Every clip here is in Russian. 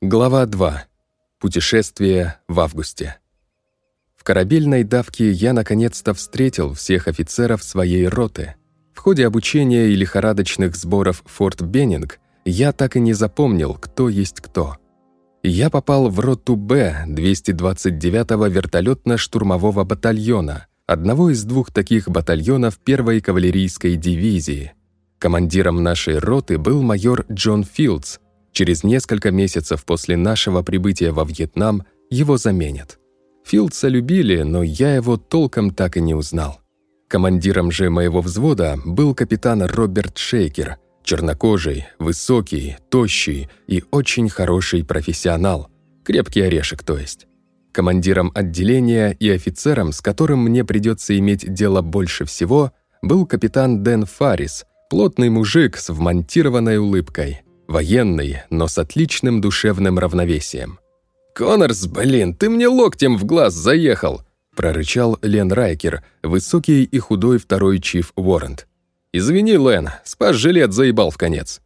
Глава 2. Путешествие в августе. В корабельной давке я наконец-то встретил всех офицеров своей роты. В ходе обучения и лихорадочных сборов Форт Беннинг я так и не запомнил, кто есть кто. Я попал в роту Б 229-го вертолетно-штурмового батальона, одного из двух таких батальонов первой кавалерийской дивизии. Командиром нашей роты был майор Джон Филдс, Через несколько месяцев после нашего прибытия во Вьетнам его заменят. Филдса любили, но я его толком так и не узнал. Командиром же моего взвода был капитан Роберт Шейкер, чернокожий, высокий, тощий и очень хороший профессионал, крепкий орешек то есть. Командиром отделения и офицером, с которым мне придется иметь дело больше всего, был капитан Дэн Фаррис, плотный мужик с вмонтированной улыбкой – Военный, но с отличным душевным равновесием. «Коннорс, блин, ты мне локтем в глаз заехал!» прорычал Лен Райкер, высокий и худой второй чиф Уоррент. «Извини, Лен, спас-жилет заебал в конец».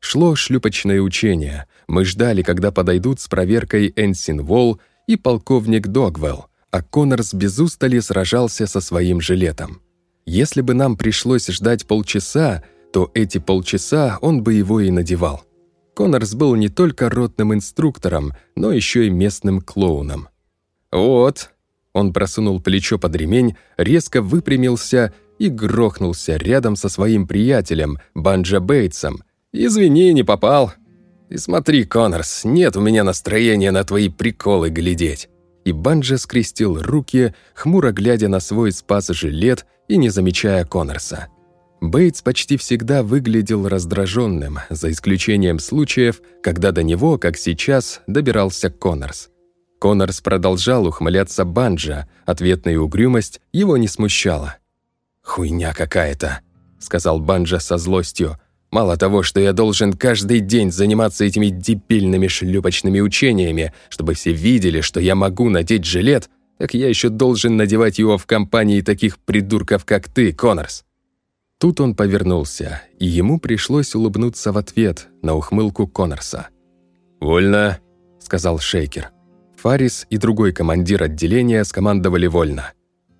Шло шлюпочное учение. Мы ждали, когда подойдут с проверкой Энсин Волл и полковник Догвелл, а Коннорс без устали сражался со своим жилетом. Если бы нам пришлось ждать полчаса, то эти полчаса он бы его и надевал. Коннорс был не только ротным инструктором, но еще и местным клоуном. «Вот!» Он просунул плечо под ремень, резко выпрямился и грохнулся рядом со своим приятелем, Банджа Бейтсом. «Извини, не попал!» «И смотри, Коннорс, нет у меня настроения на твои приколы глядеть!» И Банджа скрестил руки, хмуро глядя на свой спас-жилет и не замечая Коннорса. Бейтс почти всегда выглядел раздраженным, за исключением случаев, когда до него, как сейчас, добирался Коннорс. Коннорс продолжал ухмыляться Банджа, ответная угрюмость его не смущала. «Хуйня какая-то», — сказал Банджа со злостью. «Мало того, что я должен каждый день заниматься этими дебильными шлюпочными учениями, чтобы все видели, что я могу надеть жилет, так я еще должен надевать его в компании таких придурков, как ты, Коннорс. Тут он повернулся, и ему пришлось улыбнуться в ответ на ухмылку Коннорса. «Вольно», — сказал Шейкер. Фарис и другой командир отделения скомандовали вольно.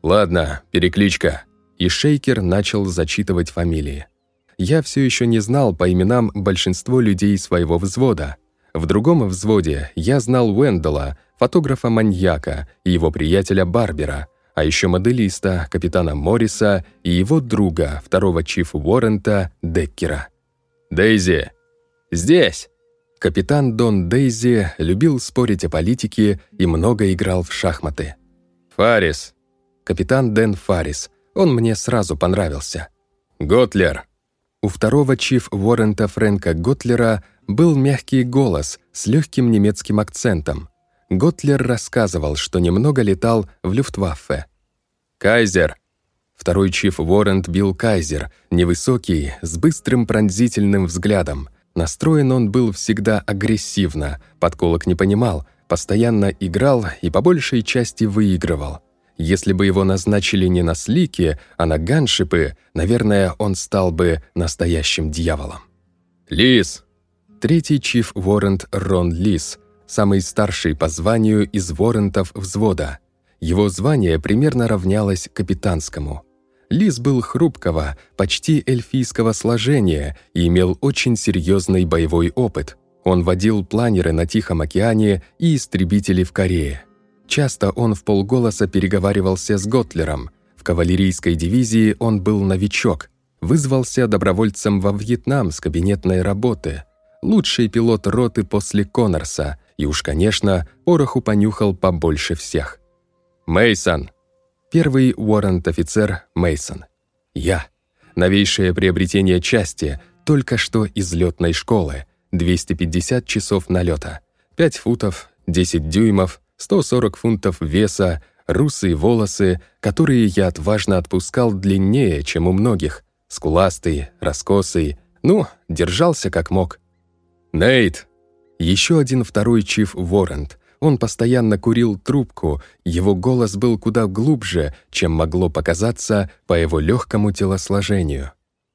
«Ладно, перекличка». И Шейкер начал зачитывать фамилии. Я все еще не знал по именам большинство людей своего взвода. В другом взводе я знал Уэндала, фотографа-маньяка и его приятеля Барбера — а еще моделиста, капитана Морриса и его друга, второго чифа Уоррента, Деккера. «Дейзи!» «Здесь!» Капитан Дон Дейзи любил спорить о политике и много играл в шахматы. «Фарис!» Капитан Дэн Фарис. Он мне сразу понравился. «Готлер!» У второго чиф Уоррента Фрэнка Готлера был мягкий голос с легким немецким акцентом. Готлер рассказывал, что немного летал в Люфтваффе. «Кайзер!» Второй чиф Уоррент бил Кайзер, невысокий, с быстрым пронзительным взглядом. Настроен он был всегда агрессивно, подколок не понимал, постоянно играл и по большей части выигрывал. Если бы его назначили не на слике, а на ганшипы, наверное, он стал бы настоящим дьяволом. «Лис!» Третий чиф Уоррент Рон Лис — самый старший по званию из воррентов взвода. Его звание примерно равнялось капитанскому. Лис был хрупкого, почти эльфийского сложения и имел очень серьезный боевой опыт. Он водил планеры на Тихом океане и истребители в Корее. Часто он в полголоса переговаривался с Готлером. В кавалерийской дивизии он был новичок. Вызвался добровольцем во Вьетнам с кабинетной работы. Лучший пилот роты после Коннорса – и уж, конечно, пороху понюхал побольше всех. Мейсон. Первый уоррент-офицер Мейсон. Я. Новейшее приобретение части, только что из летной школы. 250 часов налета. 5 футов, 10 дюймов, 140 фунтов веса, русые волосы, которые я отважно отпускал длиннее, чем у многих. Скуластый, раскосый. Ну, держался как мог. «Нейт!» Еще один второй чиф Воррент. Он постоянно курил трубку, его голос был куда глубже, чем могло показаться по его легкому телосложению.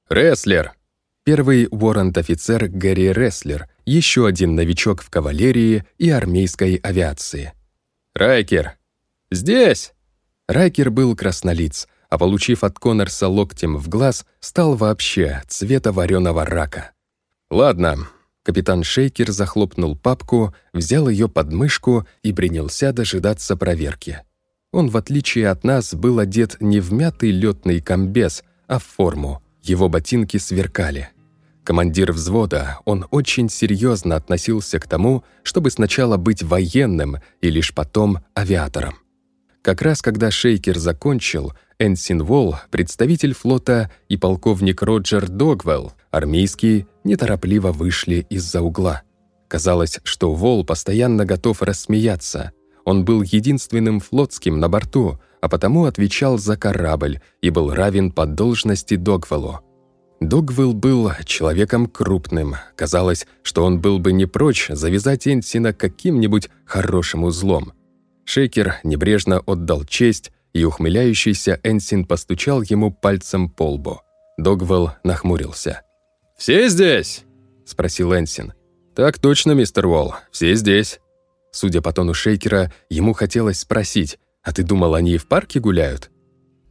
«Рестлер!» Первый Уоррент-офицер Гэри Рестлер, еще один новичок в кавалерии и армейской авиации. «Райкер!» «Здесь!» Райкер был краснолиц, а получив от Коннорса локтем в глаз, стал вообще цвета вареного рака. «Ладно». Капитан Шейкер захлопнул папку, взял ее под мышку и принялся дожидаться проверки. Он, в отличие от нас, был одет не в мятый летный комбез, а в форму. Его ботинки сверкали. Командир взвода, он очень серьезно относился к тому, чтобы сначала быть военным и лишь потом авиатором. Как раз когда Шейкер закончил, Энсин Волл, представитель флота, и полковник Роджер Догвелл, армейский, неторопливо вышли из-за угла. Казалось, что Волл постоянно готов рассмеяться. Он был единственным флотским на борту, а потому отвечал за корабль и был равен по должности Догвеллу. Догвилл был человеком крупным. Казалось, что он был бы не прочь завязать Энсина каким-нибудь хорошим узлом. Шейкер небрежно отдал честь, и ухмыляющийся Энсин постучал ему пальцем по лбу. Догвелл нахмурился. «Все здесь?» — спросил Энсин. «Так точно, мистер Уолл, все здесь». Судя по тону Шейкера, ему хотелось спросить, «А ты думал, они в парке гуляют?»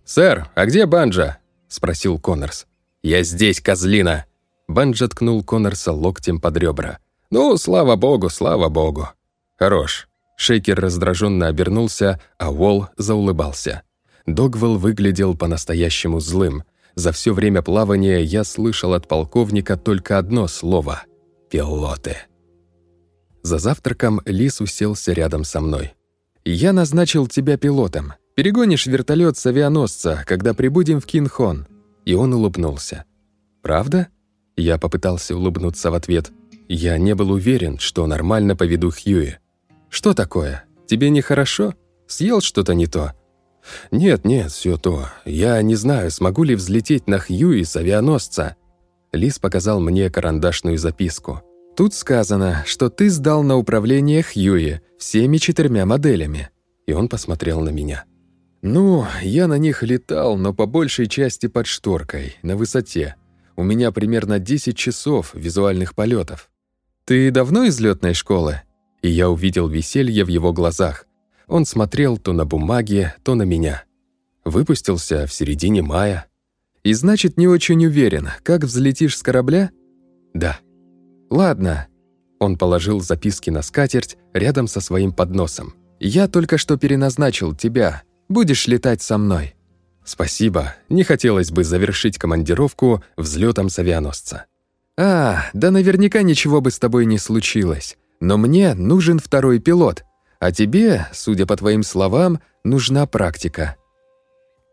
«Сэр, а где Банджа?» — спросил Коннорс. «Я здесь, козлина!» Банджа ткнул Коннорса локтем под ребра. «Ну, слава богу, слава богу!» «Хорош. Шейкер раздраженно обернулся, а Уолл заулыбался. Догвелл выглядел по-настоящему злым. За все время плавания я слышал от полковника только одно слово — «пилоты». За завтраком Лис уселся рядом со мной. «Я назначил тебя пилотом. Перегонишь вертолет с авианосца, когда прибудем в Кинхон». И он улыбнулся. «Правда?» Я попытался улыбнуться в ответ. Я не был уверен, что нормально поведу Хьюи. «Что такое? Тебе нехорошо? Съел что-то не то?» «Нет, нет, все то. Я не знаю, смогу ли взлететь на Хьюи с авианосца». Лис показал мне карандашную записку. «Тут сказано, что ты сдал на управление Хьюи всеми четырьмя моделями». И он посмотрел на меня. «Ну, я на них летал, но по большей части под шторкой, на высоте. У меня примерно 10 часов визуальных полетов. Ты давно из летной школы?» И я увидел веселье в его глазах. Он смотрел то на бумаги, то на меня. Выпустился в середине мая. И значит, не очень уверен, как взлетишь с корабля? Да. Ладно. Он положил записки на скатерть рядом со своим подносом. Я только что переназначил тебя. Будешь летать со мной. Спасибо. Не хотелось бы завершить командировку взлетом с авианосца. А, да наверняка ничего бы с тобой не случилось. Но мне нужен второй пилот, а тебе, судя по твоим словам, нужна практика».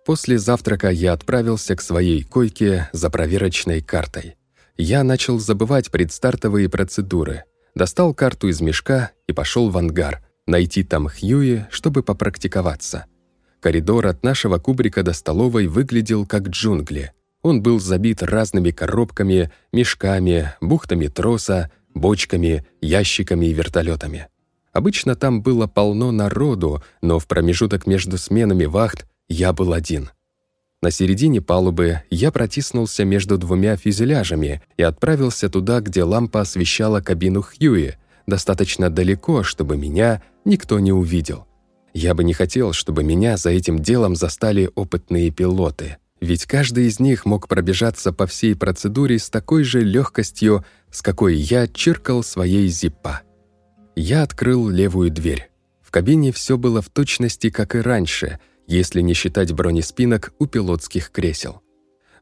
После завтрака я отправился к своей койке за проверочной картой. Я начал забывать предстартовые процедуры, достал карту из мешка и пошел в ангар, найти там Хьюи, чтобы попрактиковаться. Коридор от нашего кубрика до столовой выглядел как джунгли. Он был забит разными коробками, мешками, бухтами троса, бочками, ящиками и вертолетами. Обычно там было полно народу, но в промежуток между сменами вахт я был один. На середине палубы я протиснулся между двумя фюзеляжами и отправился туда, где лампа освещала кабину Хьюи, достаточно далеко, чтобы меня никто не увидел. Я бы не хотел, чтобы меня за этим делом застали опытные пилоты — ведь каждый из них мог пробежаться по всей процедуре с такой же легкостью, с какой я чиркал своей зиппа. Я открыл левую дверь. В кабине все было в точности, как и раньше, если не считать бронеспинок у пилотских кресел.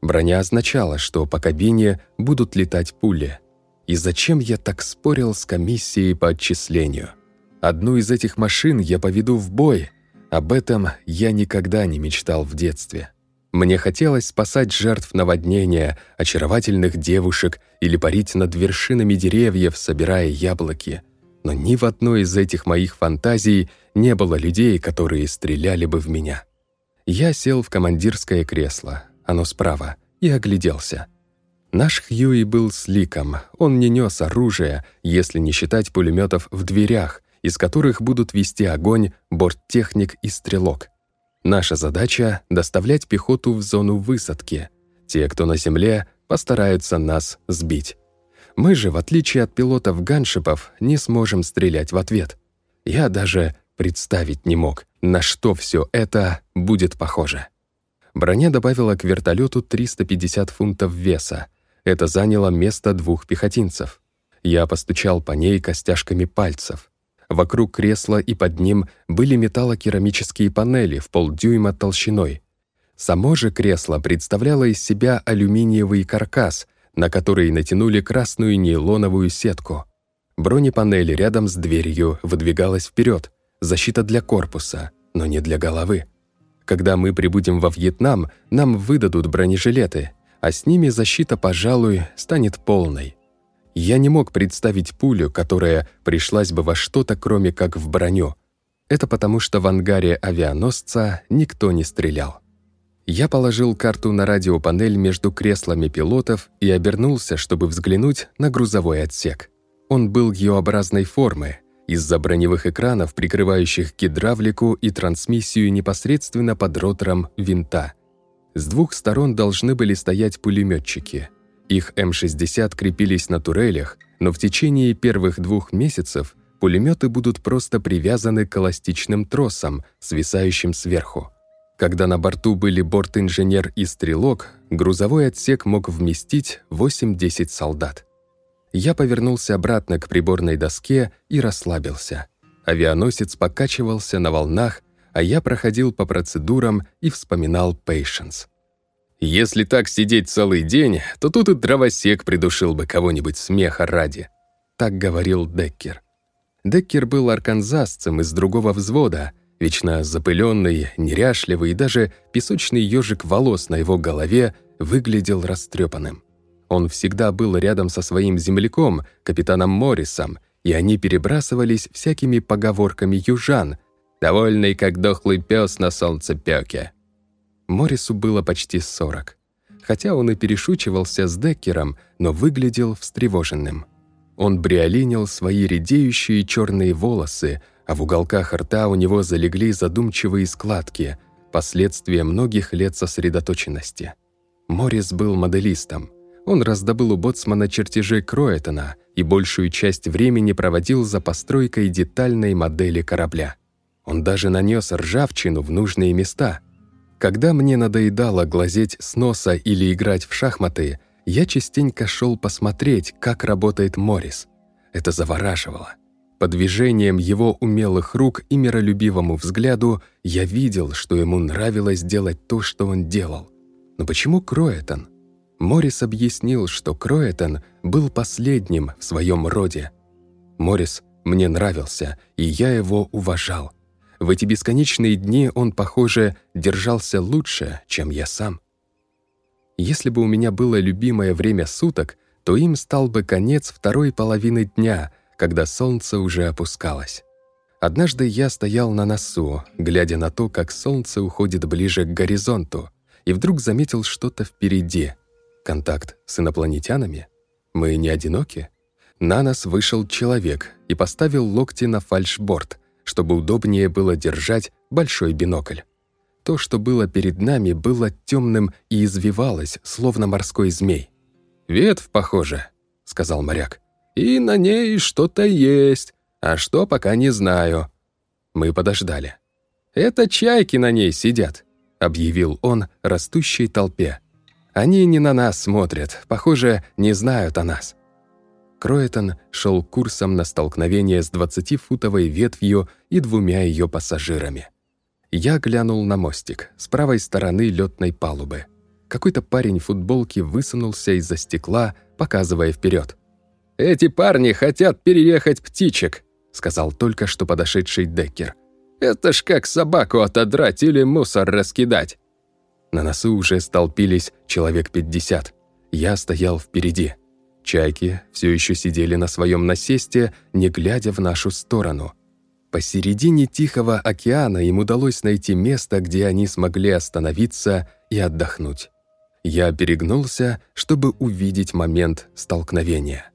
Броня означала, что по кабине будут летать пули. И зачем я так спорил с комиссией по отчислению? Одну из этих машин я поведу в бой. Об этом я никогда не мечтал в детстве. Мне хотелось спасать жертв наводнения, очаровательных девушек или парить над вершинами деревьев, собирая яблоки. Но ни в одной из этих моих фантазий не было людей, которые стреляли бы в меня. Я сел в командирское кресло, оно справа, и огляделся. Наш Хьюи был сликом, он не нес оружия, если не считать пулеметов в дверях, из которых будут вести огонь борттехник и стрелок — Наша задача — доставлять пехоту в зону высадки. Те, кто на земле, постараются нас сбить. Мы же, в отличие от пилотов-ганшипов, не сможем стрелять в ответ. Я даже представить не мог, на что все это будет похоже. Броня добавила к вертолету 350 фунтов веса. Это заняло место двух пехотинцев. Я постучал по ней костяшками пальцев. Вокруг кресла и под ним были металлокерамические панели в полдюйма толщиной. Само же кресло представляло из себя алюминиевый каркас, на который натянули красную нейлоновую сетку. Бронепанель рядом с дверью выдвигалась вперед, защита для корпуса, но не для головы. Когда мы прибудем во Вьетнам, нам выдадут бронежилеты, а с ними защита, пожалуй, станет полной. Я не мог представить пулю, которая пришлась бы во что-то, кроме как в броню. Это потому, что в ангаре авианосца никто не стрелял. Я положил карту на радиопанель между креслами пилотов и обернулся, чтобы взглянуть на грузовой отсек. Он был Ю-образной формы, из-за броневых экранов, прикрывающих гидравлику и трансмиссию непосредственно под ротором винта. С двух сторон должны были стоять пулеметчики. Их М-60 крепились на турелях, но в течение первых двух месяцев пулеметы будут просто привязаны к эластичным тросам, свисающим сверху. Когда на борту были борт-инженер и стрелок, грузовой отсек мог вместить 8-10 солдат. Я повернулся обратно к приборной доске и расслабился. Авианосец покачивался на волнах, а я проходил по процедурам и вспоминал Пейшенс. Если так сидеть целый день, то тут и дровосек придушил бы кого-нибудь смеха ради. Так говорил Деккер. Деккер был арканзасцем из другого взвода, вечно запыленный, неряшливый, и даже песочный ежик волос на его голове выглядел растрепанным. Он всегда был рядом со своим земляком, капитаном Моррисом, и они перебрасывались всякими поговорками южан, довольный, как дохлый пес на солнцепёке. Моррису было почти сорок. Хотя он и перешучивался с Деккером, но выглядел встревоженным. Он бриолинил свои редеющие черные волосы, а в уголках рта у него залегли задумчивые складки, последствия многих лет сосредоточенности. Моррис был моделистом — он раздобыл у боцмана чертежи Кроэтона и большую часть времени проводил за постройкой детальной модели корабля. Он даже нанес ржавчину в нужные места. Когда мне надоедало глазеть с носа или играть в шахматы, я частенько шел посмотреть, как работает Моррис. Это завораживало. По движениям его умелых рук и миролюбивому взгляду я видел, что ему нравилось делать то, что он делал. Но почему Кроэтон? Морис объяснил, что Кроэтон был последним в своем роде. Морис мне нравился, и я его уважал. В эти бесконечные дни он, похоже, держался лучше, чем я сам. Если бы у меня было любимое время суток, то им стал бы конец второй половины дня, когда солнце уже опускалось. Однажды я стоял на носу, глядя на то, как солнце уходит ближе к горизонту, и вдруг заметил что-то впереди — Контакт с инопланетянами? Мы не одиноки? На нас вышел человек и поставил локти на фальшборд, чтобы удобнее было держать большой бинокль. То, что было перед нами, было темным и извивалось, словно морской змей. «Ветвь, похоже», — сказал моряк. «И на ней что-то есть, а что пока не знаю». Мы подождали. «Это чайки на ней сидят», — объявил он растущей толпе. Они не на нас смотрят, похоже, не знают о нас. Кроэтон шел курсом на столкновение с 20-футовой ветвью и двумя ее пассажирами. Я глянул на мостик с правой стороны летной палубы. Какой-то парень в футболке высунулся из-за стекла, показывая вперед. «Эти парни хотят переехать птичек», — сказал только что подошедший Деккер. «Это ж как собаку отодрать или мусор раскидать». На носу уже столпились человек 50. Я стоял впереди. Чайки все еще сидели на своем насесте, не глядя в нашу сторону. Посередине Тихого океана им удалось найти место, где они смогли остановиться и отдохнуть. Я перегнулся, чтобы увидеть момент столкновения.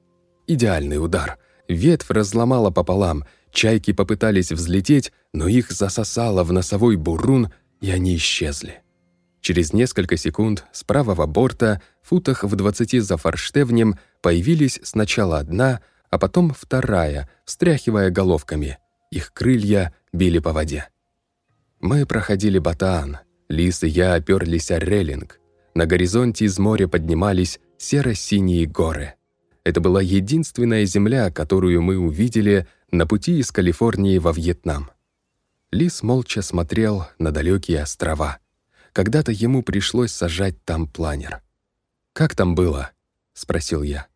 Идеальный удар. Ветвь разломала пополам, чайки попытались взлететь, но их засосало в носовой бурун, и они исчезли. Через несколько секунд с правого борта, футах в двадцати за форштевнем, появились сначала одна, а потом вторая, встряхивая головками. Их крылья били по воде. Мы проходили Батаан. Лис и я оперлись о реллинг. На горизонте из моря поднимались серо-синие горы. Это была единственная земля, которую мы увидели на пути из Калифорнии во Вьетнам. Лис молча смотрел на далекие острова. Когда-то ему пришлось сажать там планер. «Как там было?» — спросил я.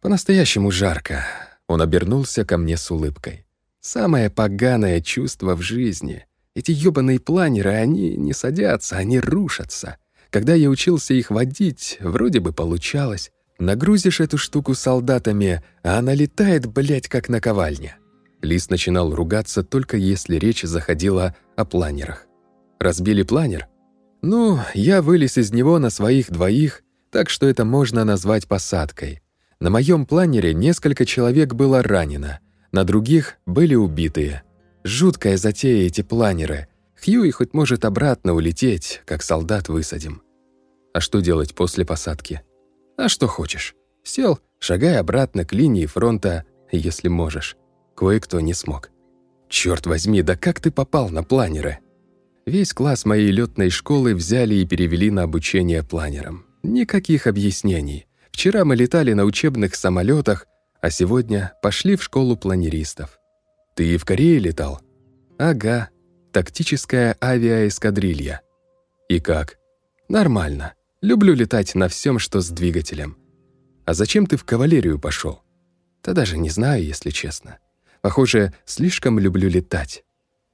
«По-настоящему жарко». Он обернулся ко мне с улыбкой. «Самое поганое чувство в жизни. Эти ёбаные планеры, они не садятся, они рушатся. Когда я учился их водить, вроде бы получалось. Нагрузишь эту штуку солдатами, а она летает, блядь, как наковальня». Лис начинал ругаться только если речь заходила о планерах. «Разбили планер?» Ну, я вылез из него на своих двоих, так что это можно назвать посадкой. На моем планере несколько человек было ранено, на других были убитые. Жуткая затея эти планеры. Хьюи хоть может обратно улететь, как солдат высадим. А что делать после посадки? А что хочешь. Сел, шагай обратно к линии фронта, если можешь. Кое-кто не смог. Черт возьми, да как ты попал на планеры? Весь класс моей летной школы взяли и перевели на обучение планерам. Никаких объяснений. Вчера мы летали на учебных самолетах, а сегодня пошли в школу планеристов. Ты и в Корее летал? Ага. Тактическая авиаэскадрилья. И как? Нормально. Люблю летать на всем, что с двигателем. А зачем ты в кавалерию пошел? Да даже не знаю, если честно. Похоже, слишком люблю летать.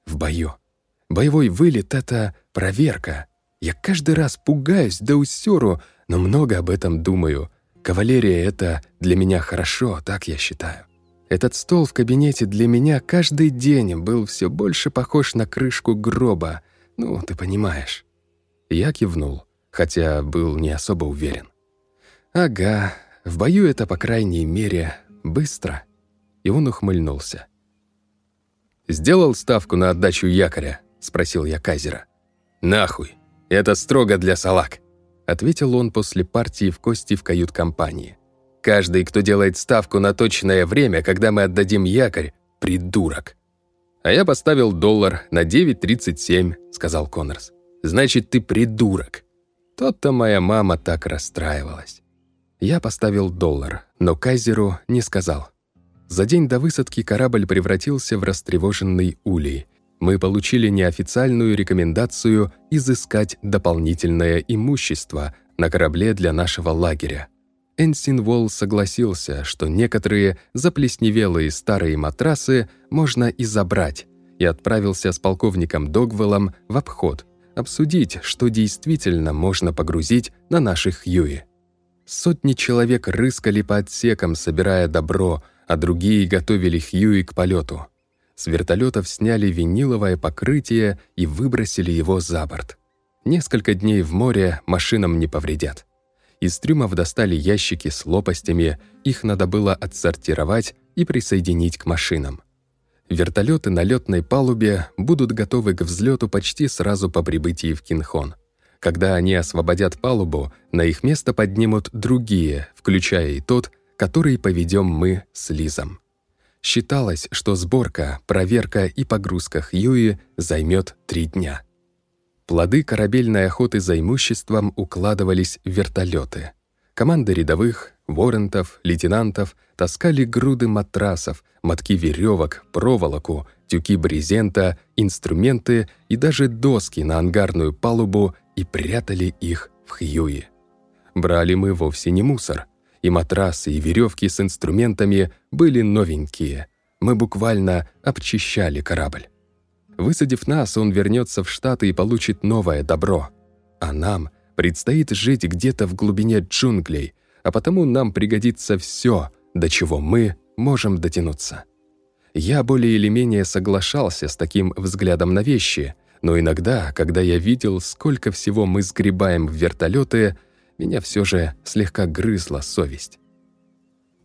В бою. Боевой вылет — это проверка. Я каждый раз пугаюсь до усеру, но много об этом думаю. Кавалерия — это для меня хорошо, так я считаю. Этот стол в кабинете для меня каждый день был все больше похож на крышку гроба. Ну, ты понимаешь. Я кивнул, хотя был не особо уверен. «Ага, в бою это, по крайней мере, быстро». И он ухмыльнулся. «Сделал ставку на отдачу якоря?» — спросил я Казера. «Нахуй! Это строго для салак!» — ответил он после партии в кости в кают-компании. «Каждый, кто делает ставку на точное время, когда мы отдадим якорь, — придурок!» «А я поставил доллар на 9.37», — сказал Коннорс. «Значит, ты придурок!» Тот-то моя мама так расстраивалась. Я поставил доллар, но Кайзеру не сказал. За день до высадки корабль превратился в растревоженный улей, мы получили неофициальную рекомендацию изыскать дополнительное имущество на корабле для нашего лагеря. Энсин Волл согласился, что некоторые заплесневелые старые матрасы можно и забрать, и отправился с полковником Догвеллом в обход, обсудить, что действительно можно погрузить на наших Хьюи. Сотни человек рыскали по отсекам, собирая добро, а другие готовили Хьюи к полету. С вертолетов сняли виниловое покрытие и выбросили его за борт. Несколько дней в море машинам не повредят. Из трюмов достали ящики с лопастями, их надо было отсортировать и присоединить к машинам. Вертолеты на летной палубе будут готовы к взлету почти сразу по прибытии в Кинхон. Когда они освободят палубу, на их место поднимут другие, включая и тот, который поведем мы с Лизом. Считалось, что сборка, проверка и погрузка Хьюи займет три дня. Плоды корабельной охоты за имуществом укладывались в вертолеты. Команды рядовых, воррентов, лейтенантов таскали груды матрасов, мотки веревок, проволоку, тюки брезента, инструменты и даже доски на ангарную палубу и прятали их в Хьюи. Брали мы вовсе не мусор — и матрасы, и веревки с инструментами были новенькие. Мы буквально обчищали корабль. Высадив нас, он вернется в Штаты и получит новое добро. А нам предстоит жить где-то в глубине джунглей, а потому нам пригодится все, до чего мы можем дотянуться. Я более или менее соглашался с таким взглядом на вещи, но иногда, когда я видел, сколько всего мы сгребаем в вертолеты, меня все же слегка грызла совесть.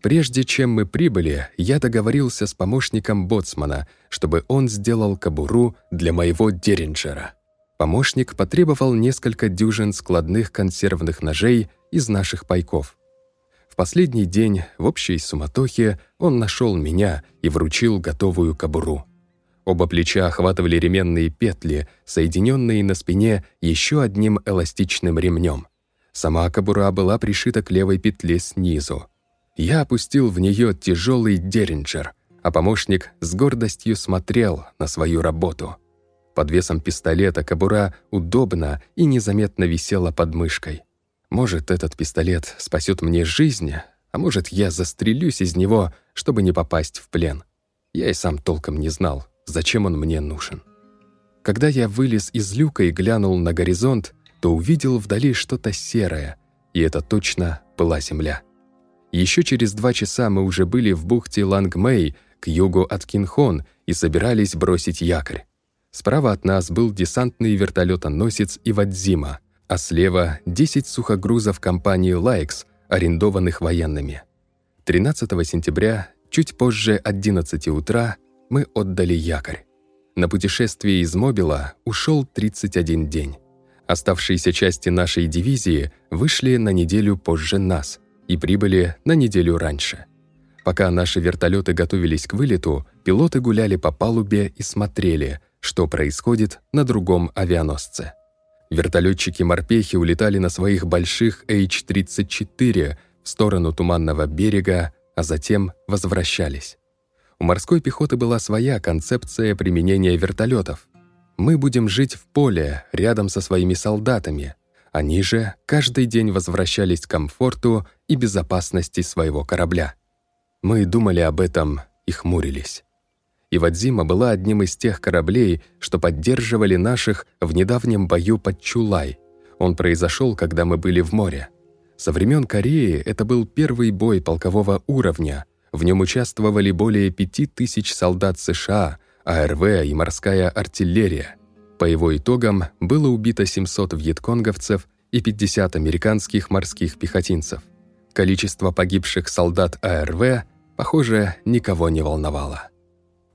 Прежде чем мы прибыли, я договорился с помощником боцмана, чтобы он сделал кобуру для моего Деринджера. Помощник потребовал несколько дюжин складных консервных ножей из наших пайков. В последний день в общей суматохе он нашел меня и вручил готовую кобуру. Оба плеча охватывали ременные петли, соединенные на спине еще одним эластичным ремнем. Сама кобура была пришита к левой петле снизу. Я опустил в нее тяжелый деринджер, а помощник с гордостью смотрел на свою работу. Под весом пистолета кобура удобно и незаметно висела под мышкой. Может, этот пистолет спасет мне жизнь, а может, я застрелюсь из него, чтобы не попасть в плен. Я и сам толком не знал, зачем он мне нужен. Когда я вылез из люка и глянул на горизонт, то увидел вдали что-то серое, и это точно была земля. Еще через два часа мы уже были в бухте Лангмэй, к югу от Кинхон, и собирались бросить якорь. Справа от нас был десантный вертолетоносец Ивадзима, а слева — 10 сухогрузов компании «Лайкс», арендованных военными. 13 сентября, чуть позже 11 утра, мы отдали якорь. На путешествие из Мобила ушел 31 день. Оставшиеся части нашей дивизии вышли на неделю позже нас и прибыли на неделю раньше. Пока наши вертолеты готовились к вылету, пилоты гуляли по палубе и смотрели, что происходит на другом авианосце. Вертолетчики-морпехи улетали на своих больших H-34 в сторону Туманного берега, а затем возвращались. У морской пехоты была своя концепция применения вертолетов. Мы будем жить в поле, рядом со своими солдатами. Они же каждый день возвращались к комфорту и безопасности своего корабля. Мы думали об этом и хмурились. Ивадзима была одним из тех кораблей, что поддерживали наших в недавнем бою под Чулай. Он произошел, когда мы были в море. Со времен Кореи это был первый бой полкового уровня — в нем участвовали более пяти тысяч солдат США, АРВ и морская артиллерия. По его итогам было убито 700 вьетконговцев и 50 американских морских пехотинцев. Количество погибших солдат АРВ, похоже, никого не волновало.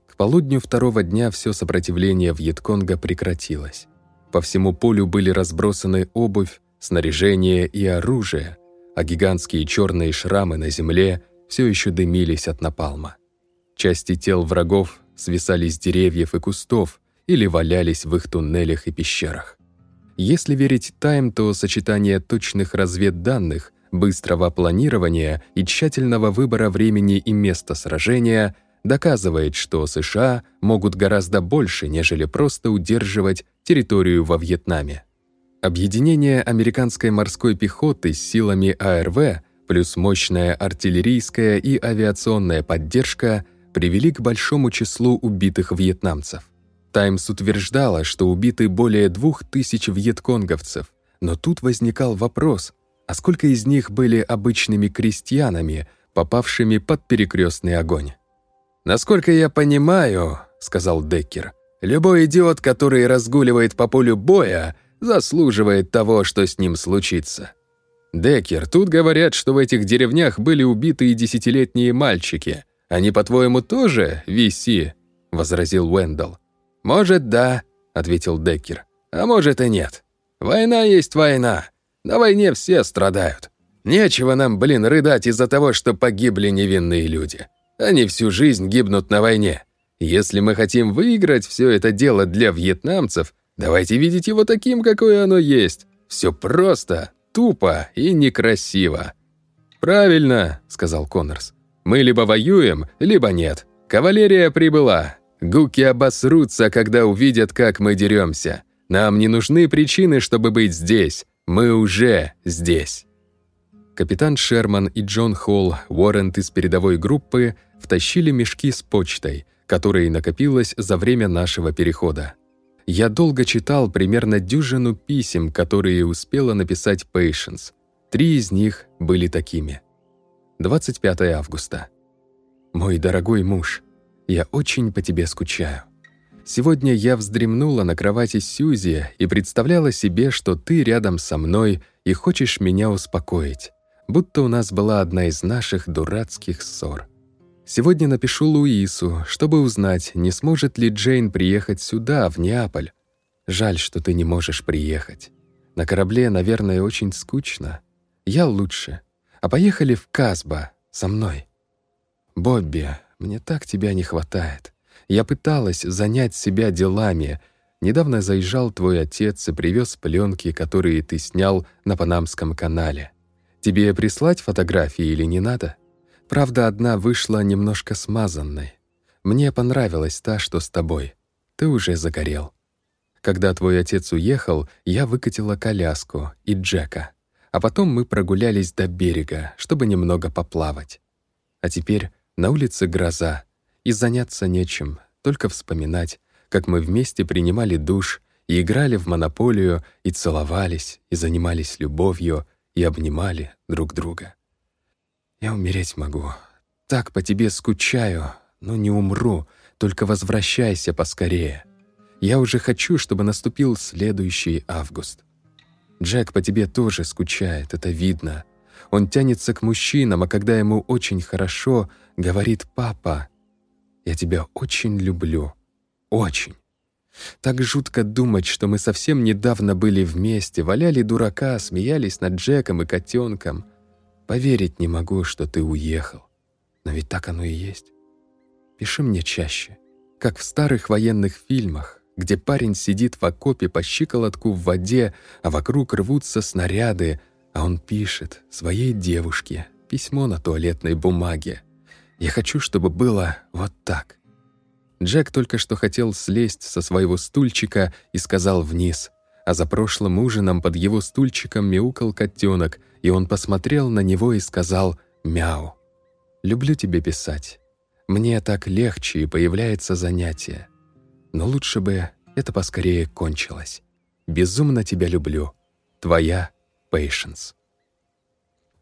К полудню второго дня все сопротивление Вьетконга прекратилось. По всему полю были разбросаны обувь, снаряжение и оружие, а гигантские черные шрамы на земле – все еще дымились от напалма. Части тел врагов свисали с деревьев и кустов или валялись в их туннелях и пещерах. Если верить Тайм, то сочетание точных разведданных, быстрого планирования и тщательного выбора времени и места сражения доказывает, что США могут гораздо больше, нежели просто удерживать территорию во Вьетнаме. Объединение американской морской пехоты с силами АРВ плюс мощная артиллерийская и авиационная поддержка привели к большому числу убитых вьетнамцев. «Таймс» утверждала, что убиты более двух тысяч вьетконговцев, но тут возникал вопрос, а сколько из них были обычными крестьянами, попавшими под перекрестный огонь? «Насколько я понимаю», — сказал Деккер, «любой идиот, который разгуливает по полю боя, заслуживает того, что с ним случится». «Деккер, тут говорят, что в этих деревнях были убиты и десятилетние мальчики. Они, по-твоему, тоже виси?» — возразил Уэндалл. «Может, да», — ответил Деккер. «А может и нет. Война есть война. На войне все страдают. Нечего нам, блин, рыдать из-за того, что погибли невинные люди. Они всю жизнь гибнут на войне. Если мы хотим выиграть все это дело для вьетнамцев, давайте видеть его таким, какое оно есть. Все просто, тупо и некрасиво». «Правильно», — сказал Коннорс. «Мы либо воюем, либо нет. Кавалерия прибыла. Гуки обосрутся, когда увидят, как мы деремся. Нам не нужны причины, чтобы быть здесь. Мы уже здесь». Капитан Шерман и Джон Холл, Уоррент из передовой группы, втащили мешки с почтой, которые накопилось за время нашего перехода. Я долго читал примерно дюжину писем, которые успела написать Пейшенс. Три из них были такими. 25 августа. «Мой дорогой муж, я очень по тебе скучаю. Сегодня я вздремнула на кровати Сьюзи и представляла себе, что ты рядом со мной и хочешь меня успокоить, будто у нас была одна из наших дурацких ссор. Сегодня напишу Луису, чтобы узнать, не сможет ли Джейн приехать сюда, в Неаполь. Жаль, что ты не можешь приехать. На корабле, наверное, очень скучно. Я лучше. А поехали в Казба со мной. Бобби, мне так тебя не хватает. Я пыталась занять себя делами. Недавно заезжал твой отец и привез пленки, которые ты снял на Панамском канале. Тебе прислать фотографии или не надо? Правда, одна вышла немножко смазанной. Мне понравилась та, что с тобой. Ты уже загорел. Когда твой отец уехал, я выкатила коляску и Джека. А потом мы прогулялись до берега, чтобы немного поплавать. А теперь на улице гроза, и заняться нечем, только вспоминать, как мы вместе принимали душ и играли в монополию, и целовались, и занимались любовью, и обнимали друг друга. Я умереть могу. Так по тебе скучаю, но не умру, только возвращайся поскорее. Я уже хочу, чтобы наступил следующий август. Джек по тебе тоже скучает, это видно. Он тянется к мужчинам, а когда ему очень хорошо, говорит «папа». Я тебя очень люблю. Очень. Так жутко думать, что мы совсем недавно были вместе, валяли дурака, смеялись над Джеком и котенком. Поверить не могу, что ты уехал. Но ведь так оно и есть. Пиши мне чаще, как в старых военных фильмах, где парень сидит в окопе по щиколотку в воде, а вокруг рвутся снаряды, а он пишет своей девушке письмо на туалетной бумаге. Я хочу, чтобы было вот так. Джек только что хотел слезть со своего стульчика и сказал вниз, а за прошлым ужином под его стульчиком мяукал котенок, и он посмотрел на него и сказал «мяу». «Люблю тебе писать. Мне так легче и появляется занятие. Но лучше бы это поскорее кончилось. Безумно тебя люблю. Твоя Пейшенс.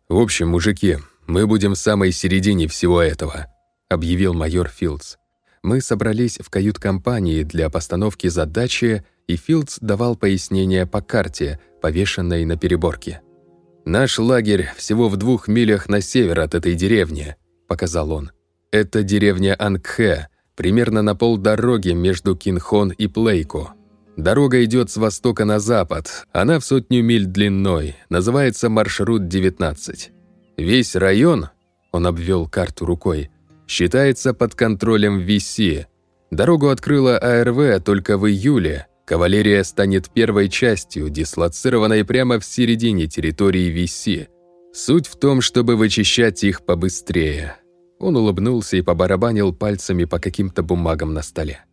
«В общем, мужики, мы будем в самой середине всего этого», объявил майор Филдс. Мы собрались в кают-компании для постановки задачи, и Филдс давал пояснения по карте, повешенной на переборке. «Наш лагерь всего в двух милях на север от этой деревни», — показал он. «Это деревня Ангхэ, примерно на полдороги между Кинхон и Плейко. Дорога идет с востока на запад, она в сотню миль длиной, называется маршрут 19. Весь район, он обвел карту рукой, считается под контролем ВИСИ. Дорогу открыла АРВ только в июле. Кавалерия станет первой частью, дислоцированной прямо в середине территории ВИСИ. Суть в том, чтобы вычищать их побыстрее. Он улыбнулся и побарабанил пальцами по каким-то бумагам на столе.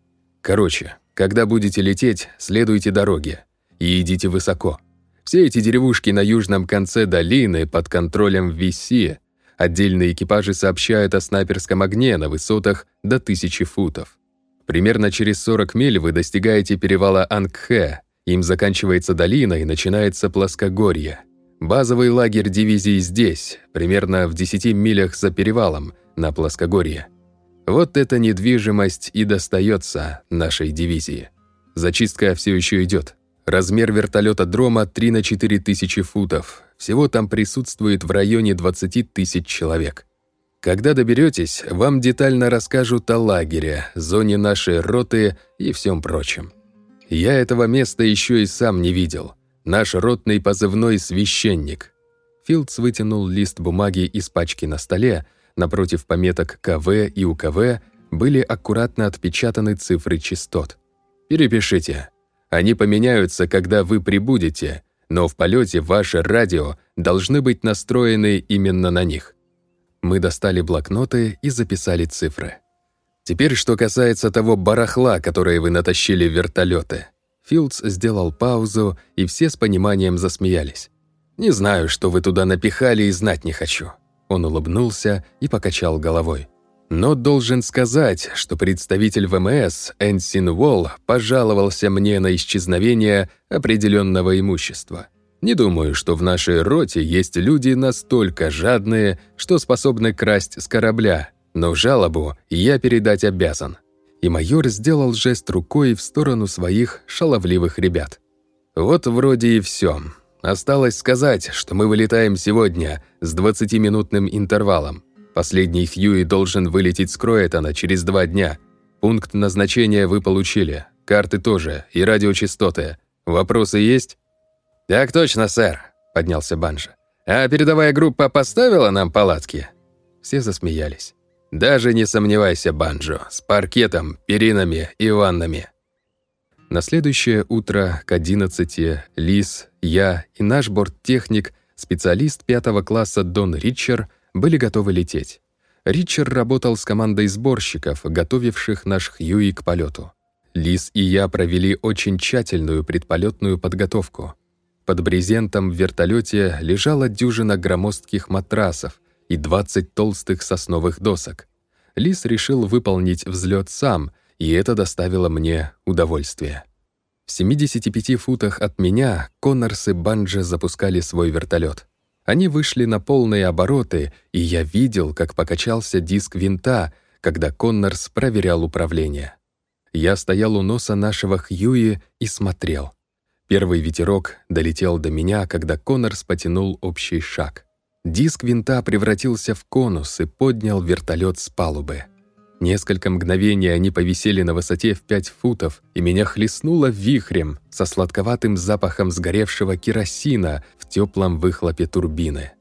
«Короче, когда будете лететь, следуйте дороге и идите высоко. Все эти деревушки на южном конце долины под контролем ВИСИ. Отдельные экипажи сообщают о снайперском огне на высотах до тысячи футов. Примерно через 40 миль вы достигаете перевала Ангхэ, им заканчивается долина и начинается плоскогорье. Базовый лагерь дивизии здесь, примерно в 10 милях за перевалом, на плоскогорье. Вот эта недвижимость и достается нашей дивизии. Зачистка все еще идет. Размер вертолета Дрома 3 на 4 тысячи футов. Всего там присутствует в районе 20 тысяч человек. Когда доберетесь, вам детально расскажут о лагере, зоне нашей роты и всем прочем. Я этого места еще и сам не видел. Наш ротный позывной «Священник». Филдс вытянул лист бумаги из пачки на столе, Напротив пометок КВ и УКВ были аккуратно отпечатаны цифры частот. Перепишите. Они поменяются, когда вы прибудете, но в полете ваши радио должны быть настроены именно на них. Мы достали блокноты и записали цифры. Теперь, что касается того барахла, которое вы натащили в вертолеты. Филдс сделал паузу, и все с пониманием засмеялись. «Не знаю, что вы туда напихали, и знать не хочу. Он улыбнулся и покачал головой. Но должен сказать, что представитель ВМС Энсин Уолл пожаловался мне на исчезновение определенного имущества. Не думаю, что в нашей роте есть люди настолько жадные, что способны красть с корабля, но жалобу я передать обязан. И майор сделал жест рукой в сторону своих шаловливых ребят. Вот вроде и все. Осталось сказать, что мы вылетаем сегодня с 20-минутным интервалом. Последний Хьюи должен вылететь с Кроэтона через два дня. Пункт назначения вы получили. карты тоже и радиочастоты. Вопросы есть?» «Так точно, сэр», — поднялся Банжа. «А передовая группа поставила нам палатки?» Все засмеялись. «Даже не сомневайся, Банджо, с паркетом, перинами и ваннами». На следующее утро к 11 Лис, я и наш борттехник, специалист пятого класса Дон Ричер, были готовы лететь. Ричер работал с командой сборщиков, готовивших наш Хьюи к полету. Лис и я провели очень тщательную предполетную подготовку. Под брезентом в вертолете лежала дюжина громоздких матрасов и 20 толстых сосновых досок. Лис решил выполнить взлет сам, и это доставило мне удовольствие. В 75 футах от меня Коннорс и Банджа запускали свой вертолет. Они вышли на полные обороты, и я видел, как покачался диск винта, когда Коннорс проверял управление. Я стоял у носа нашего Хьюи и смотрел. Первый ветерок долетел до меня, когда Коннорс потянул общий шаг. Диск винта превратился в конус и поднял вертолет с палубы. Несколько мгновений они повисели на высоте в пять футов, и меня хлестнуло вихрем со сладковатым запахом сгоревшего керосина в теплом выхлопе турбины.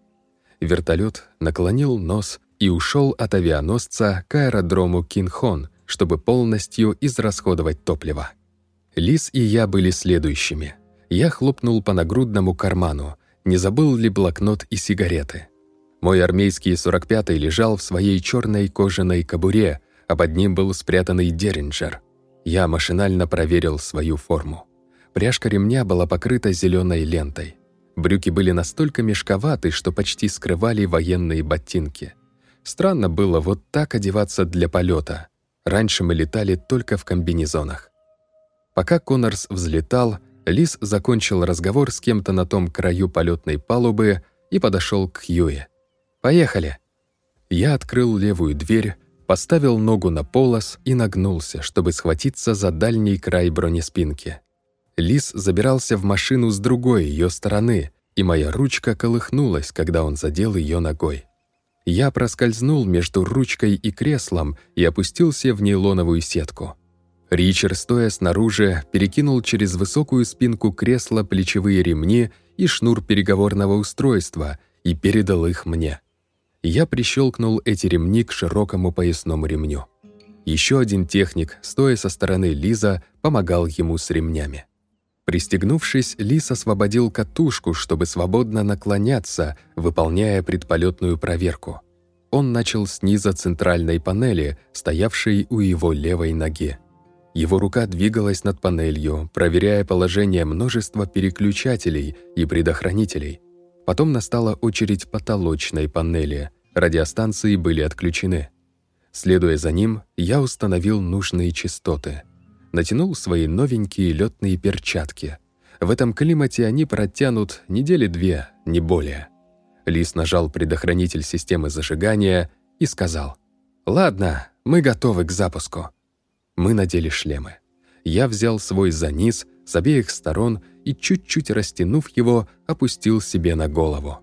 Вертолет наклонил нос и ушел от авианосца к аэродрому Кинхон, чтобы полностью израсходовать топливо. Лис и я были следующими. Я хлопнул по нагрудному карману, не забыл ли блокнот и сигареты. Мой армейский 45-й лежал в своей черной кожаной кобуре, а под ним был спрятанный Деринджер. Я машинально проверил свою форму. Пряжка ремня была покрыта зеленой лентой. Брюки были настолько мешковаты, что почти скрывали военные ботинки. Странно было вот так одеваться для полета. Раньше мы летали только в комбинезонах. Пока Коннорс взлетал, Лис закончил разговор с кем-то на том краю полетной палубы и подошел к Хьюе. «Поехали!» Я открыл левую дверь, поставил ногу на полос и нагнулся, чтобы схватиться за дальний край бронеспинки. Лис забирался в машину с другой ее стороны, и моя ручка колыхнулась, когда он задел ее ногой. Я проскользнул между ручкой и креслом и опустился в нейлоновую сетку. Ричард, стоя снаружи, перекинул через высокую спинку кресла плечевые ремни и шнур переговорного устройства и передал их мне я прищелкнул эти ремни к широкому поясному ремню. Еще один техник, стоя со стороны Лиза, помогал ему с ремнями. Пристегнувшись, Лис освободил катушку, чтобы свободно наклоняться, выполняя предполетную проверку. Он начал с низа центральной панели, стоявшей у его левой ноги. Его рука двигалась над панелью, проверяя положение множества переключателей и предохранителей. Потом настала очередь потолочной панели. Радиостанции были отключены. Следуя за ним, я установил нужные частоты. Натянул свои новенькие летные перчатки. В этом климате они протянут недели две, не более. Лис нажал предохранитель системы зажигания и сказал «Ладно, мы готовы к запуску». Мы надели шлемы. Я взял свой заниз с обеих сторон и, чуть-чуть растянув его, опустил себе на голову.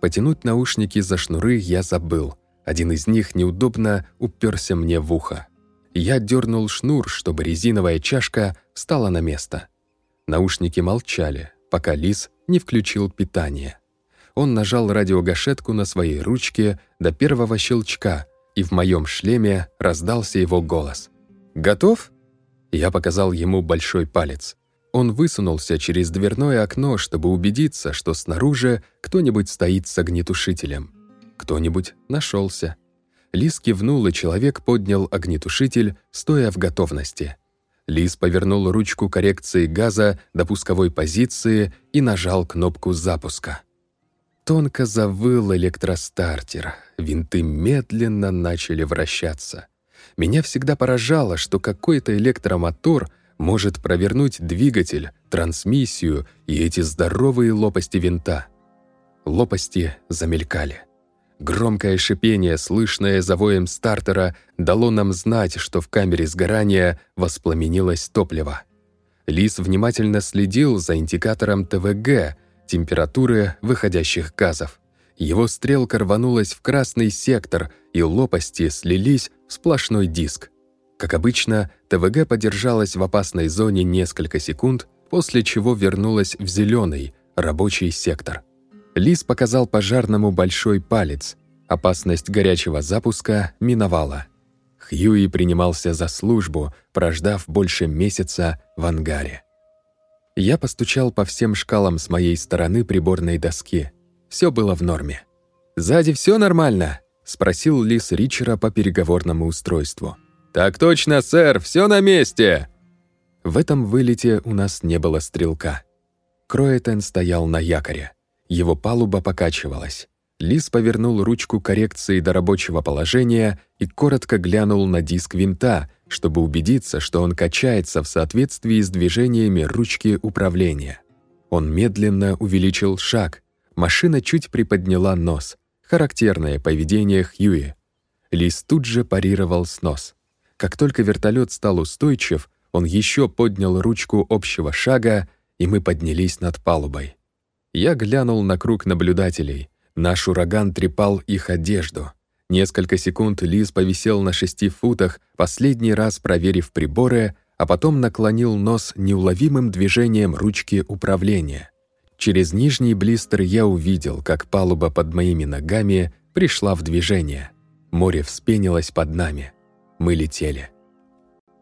Потянуть наушники за шнуры я забыл. Один из них неудобно уперся мне в ухо. Я дернул шнур, чтобы резиновая чашка встала на место. Наушники молчали, пока Лис не включил питание. Он нажал радиогашетку на своей ручке до первого щелчка, и в моем шлеме раздался его голос. «Готов?» Я показал ему большой палец. Он высунулся через дверное окно, чтобы убедиться, что снаружи кто-нибудь стоит с огнетушителем. Кто-нибудь нашелся. Лис кивнул, и человек поднял огнетушитель, стоя в готовности. Лис повернул ручку коррекции газа до пусковой позиции и нажал кнопку запуска. Тонко завыл электростартер. Винты медленно начали вращаться. Меня всегда поражало, что какой-то электромотор — может провернуть двигатель, трансмиссию и эти здоровые лопасти винта. Лопасти замелькали. Громкое шипение, слышное за воем стартера, дало нам знать, что в камере сгорания воспламенилось топливо. Лис внимательно следил за индикатором ТВГ, температуры выходящих газов. Его стрелка рванулась в красный сектор, и лопасти слились в сплошной диск. Как обычно, ТВГ подержалась в опасной зоне несколько секунд, после чего вернулась в зеленый, рабочий сектор. Лис показал пожарному большой палец. Опасность горячего запуска миновала. Хьюи принимался за службу, прождав больше месяца в ангаре. Я постучал по всем шкалам с моей стороны приборной доски. Все было в норме. «Сзади все нормально?» — спросил Лис Ричера по переговорному устройству. «Так точно, сэр, все на месте!» В этом вылете у нас не было стрелка. Кроэтен стоял на якоре. Его палуба покачивалась. Лис повернул ручку коррекции до рабочего положения и коротко глянул на диск винта, чтобы убедиться, что он качается в соответствии с движениями ручки управления. Он медленно увеличил шаг. Машина чуть приподняла нос. Характерное поведение Хьюи. Лис тут же парировал снос. Как только вертолет стал устойчив, он еще поднял ручку общего шага, и мы поднялись над палубой. Я глянул на круг наблюдателей. Наш ураган трепал их одежду. Несколько секунд Лиз повисел на шести футах, последний раз проверив приборы, а потом наклонил нос неуловимым движением ручки управления. Через нижний блистер я увидел, как палуба под моими ногами пришла в движение. Море вспенилось под нами. Мы летели.